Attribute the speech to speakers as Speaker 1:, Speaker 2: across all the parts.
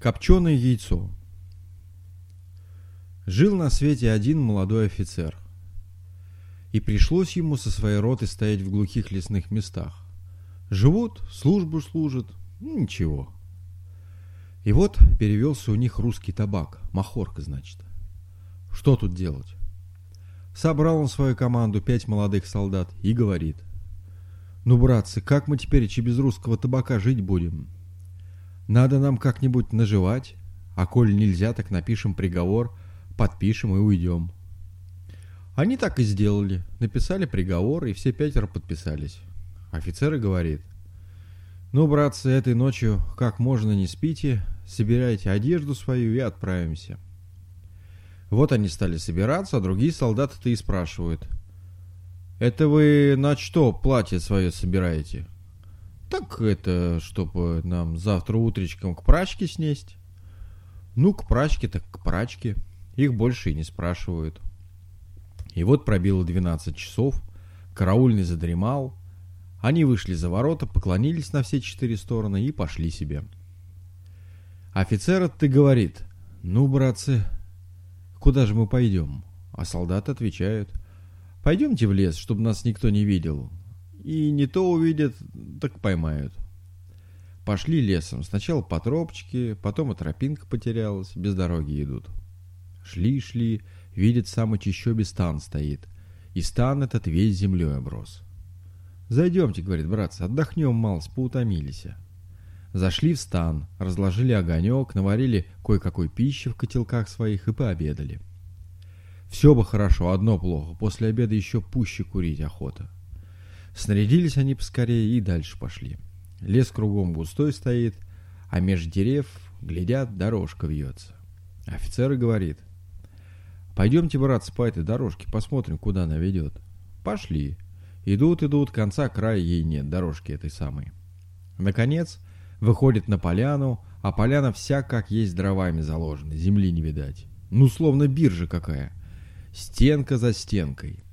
Speaker 1: Копченое яйцо. Жил на свете один молодой офицер. И пришлось ему со своей ротой стоять в глухих лесных местах. Живут, службу служат, ну, ничего. И вот перевелся у них русский табак, махорка, значит. Что тут делать? Собрал он свою команду, пять молодых солдат, и говорит. Ну, братцы, как мы теперь и без русского табака жить будем? Надо нам как-нибудь наживать, а коль нельзя, так напишем приговор, подпишем и уйдем. Они так и сделали, написали приговор, и все пятеро подписались. Офицер и говорит, ну, братцы, этой ночью как можно не спите, собирайте одежду свою и отправимся. Вот они стали собираться, а другие солдаты-то и спрашивают. «Это вы на что платье свое собираете?» Так это, чтобы нам завтра утречком к прачке снесть. Ну, к прачке так к прачке. Их больше и не спрашивают. И вот пробило 12 часов, караульный задремал. Они вышли за ворота, поклонились на все четыре стороны и пошли себе. Офицер ты говорит, ну, братцы, куда же мы пойдем? А солдаты отвечают, пойдемте в лес, чтобы нас никто не видел. И не то увидят, так поймают. Пошли лесом. Сначала по тропочке, потом и тропинка потерялась, без дороги идут. Шли-шли, видят, самый чищобе стан стоит. И стан этот весь землей оброс. «Зайдемте, — говорит братцы, — отдохнем малость, поутомились». Зашли в стан, разложили огонек, наварили кое-какой пищи в котелках своих и пообедали. Все бы хорошо, одно плохо, после обеда еще пуще курить охота. Снарядились они поскорее и дальше пошли. Лес кругом густой стоит, а меж дерев, глядят, дорожка вьется. Офицер и говорит, «Пойдемте, братцы, по этой дорожке, посмотрим, куда она ведет». Пошли. Идут, идут, конца края ей нет, дорожки этой самой. Наконец, выходит на поляну, а поляна вся как есть дровами заложена, земли не видать. Ну, словно биржа какая. Стенка за стенкой.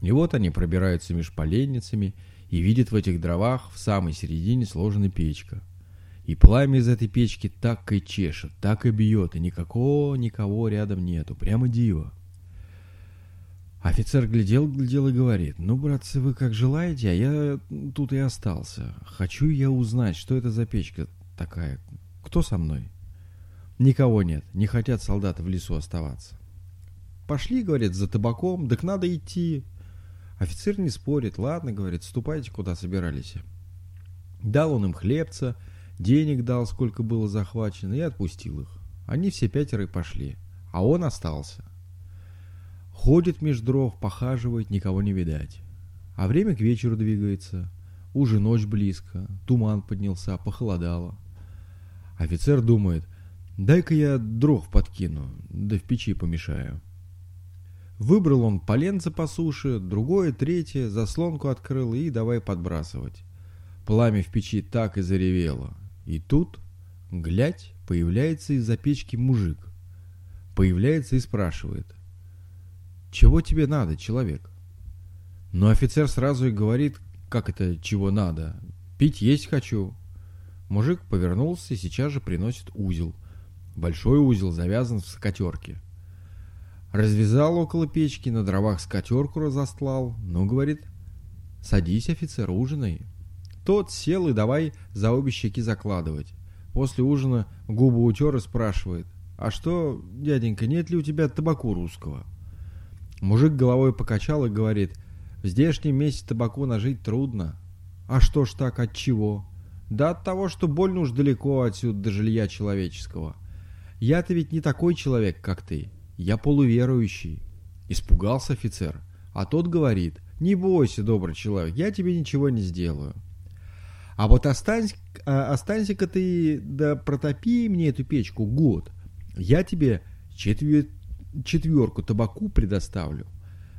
Speaker 1: И вот они пробираются меж поленницами и видят в этих дровах в самой середине сложена печка. И пламя из этой печки так и чешет, так и бьет, и никакого никого рядом нету, прямо диво. Офицер глядел, глядел и говорит, ну, братцы, вы как желаете, а я тут и остался. Хочу я узнать, что это за печка такая, кто со мной? Никого нет, не хотят солдаты в лесу оставаться. Пошли, говорит, за табаком, так надо идти. Офицер не спорит, ладно, говорит, ступайте, куда собирались. Дал он им хлебца, денег дал, сколько было захвачено, и отпустил их. Они все пятеро и пошли, а он остался. Ходит меж дров, похаживает, никого не видать. А время к вечеру двигается. Уже ночь близко, туман поднялся, похолодало. Офицер думает, дай-ка я дров подкину, да в печи помешаю. Выбрал он поленце по суше, другое, третье, заслонку открыл и давай подбрасывать. Пламя в печи так и заревело. И тут, глядь, появляется из-за печки мужик. Появляется и спрашивает. «Чего тебе надо, человек?» Но офицер сразу и говорит, как это «чего надо?» «Пить есть хочу». Мужик повернулся и сейчас же приносит узел. Большой узел завязан в скатерке. Развязал около печки, на дровах скатерку разостлал. Ну, говорит, садись, офицер, ужинай. Тот сел и давай за обе щеки закладывать. После ужина губы утер и спрашивает, а что, дяденька, нет ли у тебя табаку русского? Мужик головой покачал и говорит, в здешнем месте табаку нажить трудно. А что ж так, от чего? Да от того, что больно уж далеко отсюда до жилья человеческого. Я-то ведь не такой человек, как ты. Я полуверующий. Испугался офицер. А тот говорит, не бойся, добрый человек, я тебе ничего не сделаю. А вот останься, а, останься-ка ты, да протопи мне эту печку год. Я тебе четвер... четверку табаку предоставлю,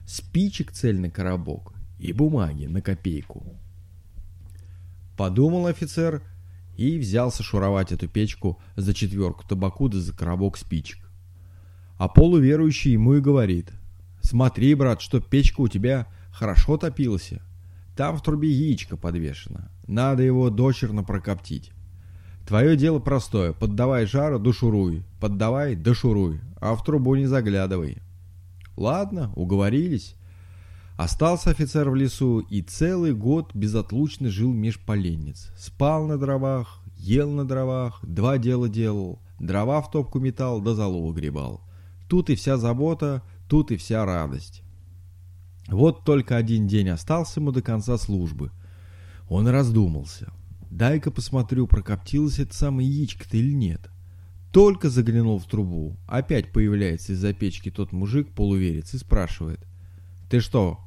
Speaker 1: спичек цельный коробок и бумаги на копейку. Подумал офицер и взялся шуровать эту печку за четверку табаку да за коробок спичек. А полуверующий ему и говорит, «Смотри, брат, что печка у тебя хорошо топилась. Там в трубе яичко подвешено. Надо его дочерно прокоптить. Твое дело простое. Поддавай жару, душуруй. Поддавай, дошуруй. А в трубу не заглядывай. Ладно, уговорились. Остался офицер в лесу и целый год безотлучно жил меж поленниц. Спал на дровах, ел на дровах, два дела делал. Дрова в топку метал, да залу гребал. Тут и вся забота, тут и вся радость. Вот только один день остался ему до конца службы. Он раздумался. Дай-ка посмотрю, прокоптилось это самое яичко-то или нет. Только заглянул в трубу. Опять появляется из-за печки тот мужик, полуверец, и спрашивает. «Ты что,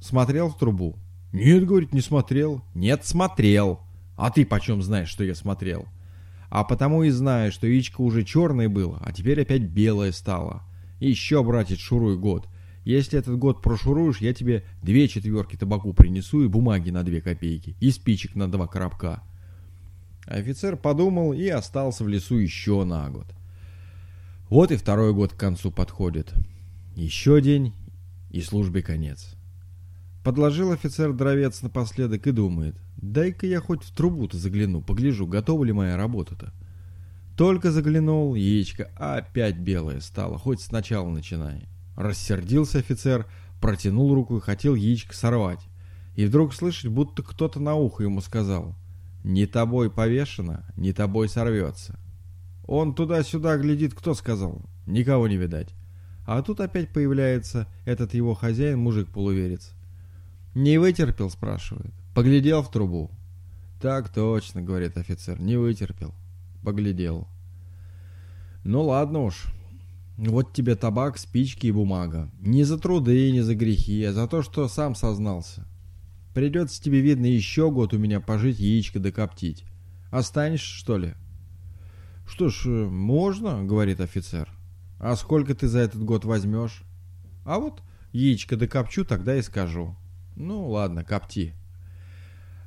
Speaker 1: смотрел в трубу?» «Нет, — говорит, — не смотрел». «Нет, смотрел. А ты почем знаешь, что я смотрел?» «А потому и знаю, что яичко уже черное было, а теперь опять белое стало. Еще, братец, шуруй год. Если этот год прошуруешь, я тебе две четверки табаку принесу и бумаги на две копейки, и спичек на два коробка. Офицер подумал и остался в лесу еще на год. Вот и второй год к концу подходит. Еще день, и службе конец. Подложил офицер дровец напоследок и думает, дай-ка я хоть в трубу-то загляну, погляжу, готова ли моя работа-то. Только заглянул, яичко опять белое стало, хоть сначала начинай. Рассердился офицер, протянул руку и хотел яичко сорвать. И вдруг слышать, будто кто-то на ухо ему сказал «Не тобой повешено, не тобой сорвется». Он туда-сюда глядит, кто сказал? Никого не видать. А тут опять появляется этот его хозяин, мужик-полуверец. «Не вытерпел?» – спрашивает. «Поглядел в трубу?» «Так точно», – говорит офицер, – «не вытерпел». Поглядел. «Ну ладно уж, вот тебе табак, спички и бумага. Не за труды, не за грехи, а за то, что сам сознался. Придется тебе, видно, еще год у меня пожить, яичко докоптить. Останешься, что ли? Что ж, можно, говорит офицер. А сколько ты за этот год возьмешь? А вот яичко докопчу, тогда и скажу. Ну, ладно, копти.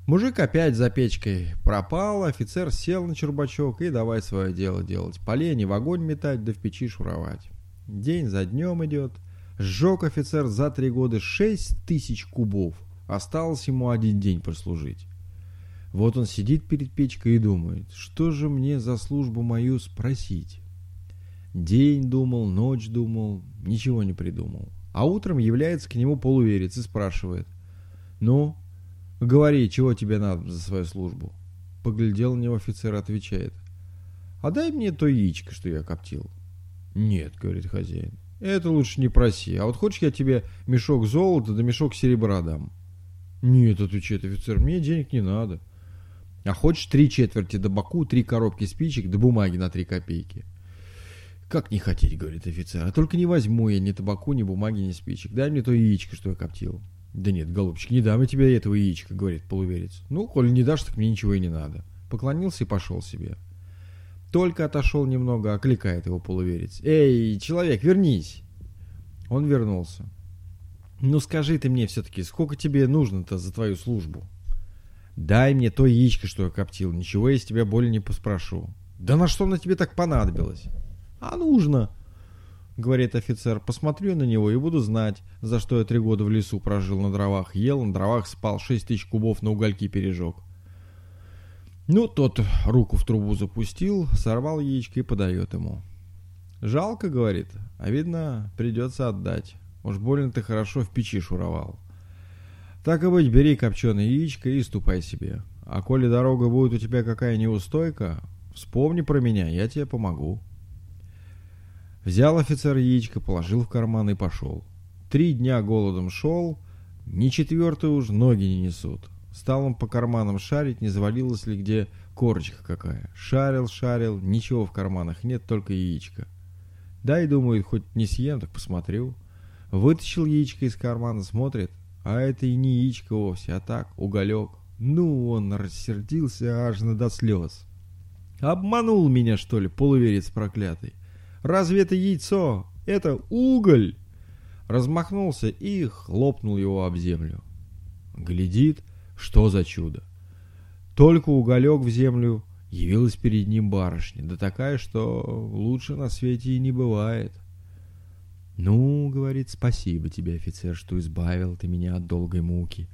Speaker 1: Мужик опять за печкой пропал, офицер сел на чербачок и давай свое дело делать. Полени в огонь метать, да в печи шуровать. День за днем идет. Сжег офицер за три года шесть тысяч кубов. Осталось ему один день прослужить. Вот он сидит перед печкой и думает, что же мне за службу мою спросить. День думал, ночь думал, ничего не придумал. А утром является к нему полуверец и спрашивает, «Ну, Говори, чего тебе надо за свою службу? Поглядел на него офицер, отвечает. А дай мне то яичко, что я коптил. Нет, говорит хозяин. Это лучше не проси. А вот хочешь я тебе мешок золота да мешок серебра дам? Нет, отвечает офицер, мне денег не надо. А хочешь три четверти до боку, три коробки спичек да бумаги на три копейки? Как не хотеть, говорит офицер, а только не возьму я ни табаку, ни бумаги, ни спичек. Дай мне то яичко, что я коптил. «Да нет, голубчик, не дам я тебе этого яичка», — говорит полуверец. «Ну, коль не дашь, так мне ничего и не надо». Поклонился и пошел себе. Только отошел немного, окликает его полуверец. «Эй, человек, вернись!» Он вернулся. «Ну скажи ты мне все-таки, сколько тебе нужно-то за твою службу?» «Дай мне то яичко, что я коптил, ничего я с тебя более не поспрошу». «Да на что на тебе так понадобилось?» «А нужно!» Говорит офицер, посмотрю на него и буду знать, за что я три года в лесу прожил на дровах, ел, на дровах спал, шесть тысяч кубов на угольки пережег. Ну, тот руку в трубу запустил, сорвал яичко и подает ему. «Жалко, — говорит, — а видно, придется отдать. Уж больно ты хорошо в печи шуровал. Так и быть, бери копченое яичко и ступай себе. А коли дорога будет у тебя какая неустойка, вспомни про меня, я тебе помогу». Взял офицер яичко, положил в карман и пошел. Три дня голодом шел, ни четвертый уж ноги не несут. Стал он по карманам шарить, не завалилась ли где корочка какая. Шарил, шарил, ничего в карманах нет, только яичко. Дай, думает, хоть не съем, так посмотрю. Вытащил яичко из кармана, смотрит, а это и не яичко вовсе, а так, уголек. Ну, он рассердился аж на до слез. Обманул меня, что ли, полуверец проклятый. Разве это яйцо? Это уголь!» Размахнулся и хлопнул его об землю. Глядит, что за чудо. Только уголек в землю явилась перед ним барышня, да такая, что лучше на свете и не бывает. «Ну, — говорит, — спасибо тебе, офицер, что избавил ты меня от долгой муки.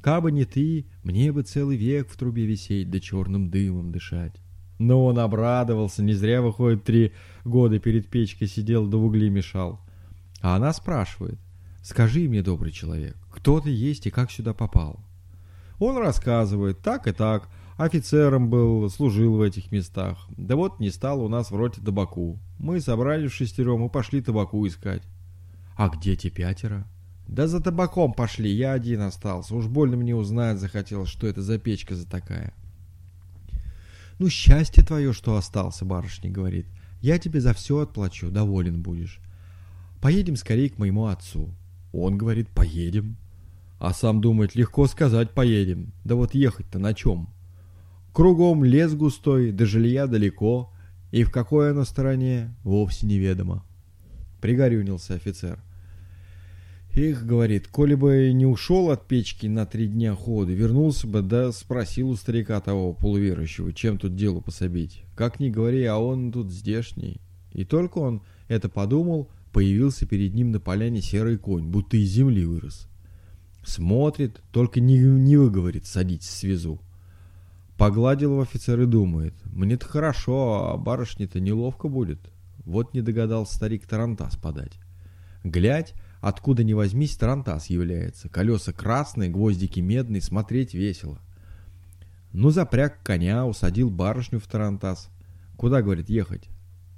Speaker 1: Кабы не ты, мне бы целый век в трубе висеть да черным дымом дышать. Но он обрадовался, не зря, выходит, три года перед печкой сидел, в угли мешал. А она спрашивает, скажи мне, добрый человек, кто ты есть и как сюда попал? Он рассказывает, так и так, офицером был, служил в этих местах. Да вот не стало у нас в роте табаку. Мы собрались шестером и пошли табаку искать. А где те пятеро? Да за табаком пошли, я один остался. Уж больно мне узнать захотелось, что это за печка за такая. Ну, счастье твое, что остался, барышня говорит. Я тебе за все отплачу, доволен будешь. Поедем скорее к моему отцу. Он говорит, поедем. А сам думает, легко сказать, поедем. Да вот ехать-то на чем? Кругом лес густой, до жилья далеко, и в какой оно стороне, вовсе неведомо. Пригорюнился офицер. Их, говорит, коли бы не ушел от печки на три дня хода, вернулся бы, да спросил у старика того полуверующего, чем тут делу пособить. Как ни говори, а он тут здешний. И только он это подумал, появился перед ним на поляне серый конь, будто из земли вырос. Смотрит, только не, не выговорит, садитесь, связу. Погладил в офицер и думает, мне-то хорошо, а барышне-то неловко будет. Вот не догадался старик Тарантас подать. Глядь, откуда ни возьмись, Тарантас является. Колеса красные, гвоздики медные, смотреть весело. Ну, запряг коня, усадил барышню в Тарантас. Куда, говорит, ехать?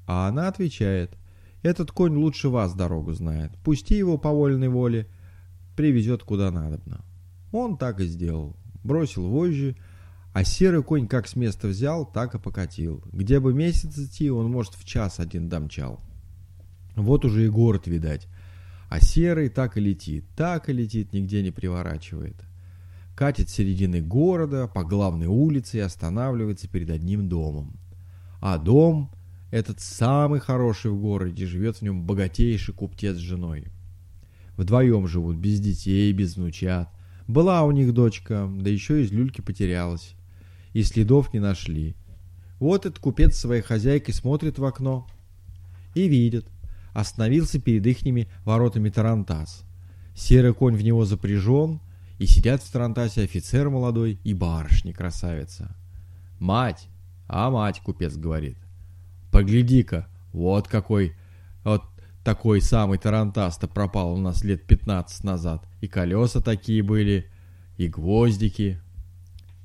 Speaker 1: А она отвечает, этот конь лучше вас дорогу знает. Пусти его по вольной воле, привезет куда надобно. Он так и сделал. Бросил вожжи, а серый конь как с места взял, так и покатил. Где бы месяц идти, он, может, в час один домчал. Вот уже и город, видать. А серый так и летит, так и летит, нигде не приворачивает. Катит с середины города, по главной улице и останавливается перед одним домом. А дом, этот самый хороший в городе, живет в нем богатейший куптец с женой. Вдвоем живут, без детей, без внучат. Была у них дочка, да еще из люльки потерялась и следов не нашли. Вот этот купец своей хозяйкой смотрит в окно и видит. Остановился перед ихними воротами Тарантас. Серый конь в него запряжен, и сидят в Тарантасе офицер молодой и барышня-красавица. «Мать! А мать!» — купец говорит. «Погляди-ка, вот какой, вот такой самый Тарантас-то пропал у нас лет пятнадцать назад. И колеса такие были, и гвоздики,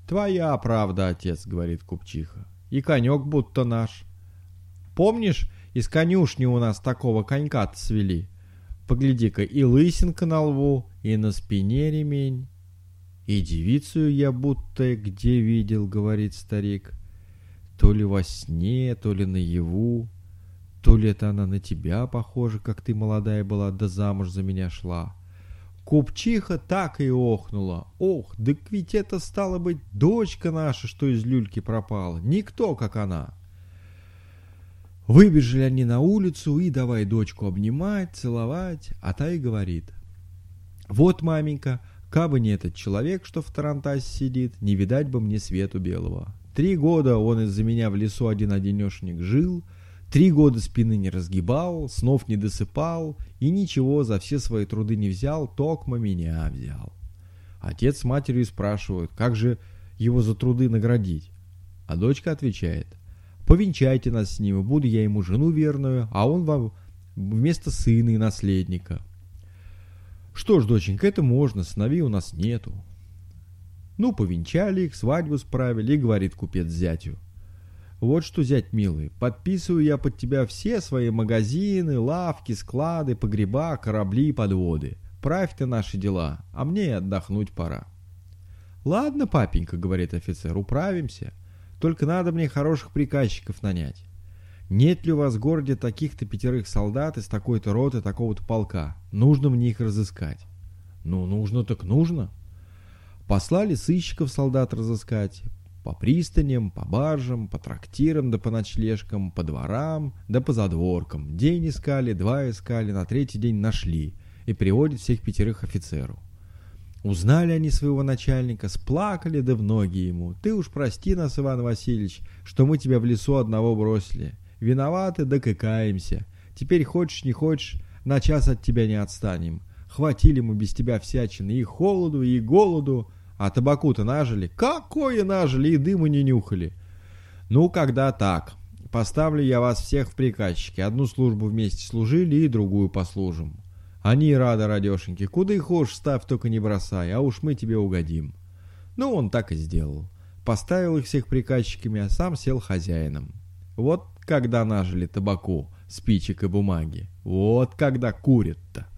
Speaker 1: «Твоя правда, отец», — говорит купчиха. «И конек будто наш. Помнишь, из конюшни у нас такого конька-то свели? Погляди-ка, и лысинка на лбу, и на спине ремень». «И девицу я будто где видел», — говорит старик. «То ли во сне, то ли наяву, то ли это она на тебя похожа, как ты молодая была, да замуж за меня шла». Купчиха так и охнула. Ох, да ведь это стало быть дочка наша, что из люльки пропала. Никто, как она. Выбежали они на улицу и давай дочку обнимать, целовать, а та и говорит. Вот, маменька, кабы не этот человек, что в Тарантасе сидит, не видать бы мне свету белого. Три года он из-за меня в лесу один-одинешник жил — Три года спины не разгибал, снов не досыпал и ничего за все свои труды не взял, токмо меня взял. Отец с матерью спрашивают, как же его за труды наградить. А дочка отвечает, повенчайте нас с ним, буду я ему жену верную, а он вам вместо сына и наследника. Что ж, доченька, это можно, сыновей у нас нету. Ну, повенчали их, свадьбу справили, говорит купец зятю – вот что, зять милый, подписываю я под тебя все свои магазины, лавки, склады, погреба, корабли и подводы. Правь ты наши дела, а мне отдохнуть пора. Ладно, папенька, говорит офицер, управимся. Только надо мне хороших приказчиков нанять. Нет ли у вас в городе таких-то пятерых солдат из такой-то роты, такого-то полка? Нужно мне их разыскать. Ну, нужно так нужно. Послали сыщиков солдат разыскать, по пристаням, по баржам, по трактирам да по ночлежкам, по дворам да по задворкам. День искали, два искали, на третий день нашли и приводят всех пятерых офицеру. Узнали они своего начальника, сплакали да в ноги ему. «Ты уж прости нас, Иван Васильевич, что мы тебя в лесу одного бросили. Виноваты да каемся. Теперь хочешь не хочешь, на час от тебя не отстанем. Хватили мы без тебя всячины и холоду, и голоду, а табаку-то нажили? Какое нажили, и дыма не нюхали. Ну, когда так. Поставлю я вас всех в приказчики. Одну службу вместе служили и другую послужим. Они рады, радешеньки. Куда и хочешь, ставь, только не бросай, а уж мы тебе угодим. Ну, он так и сделал. Поставил их всех приказчиками, а сам сел хозяином. Вот когда нажили табаку, спичек и бумаги. Вот когда курят-то.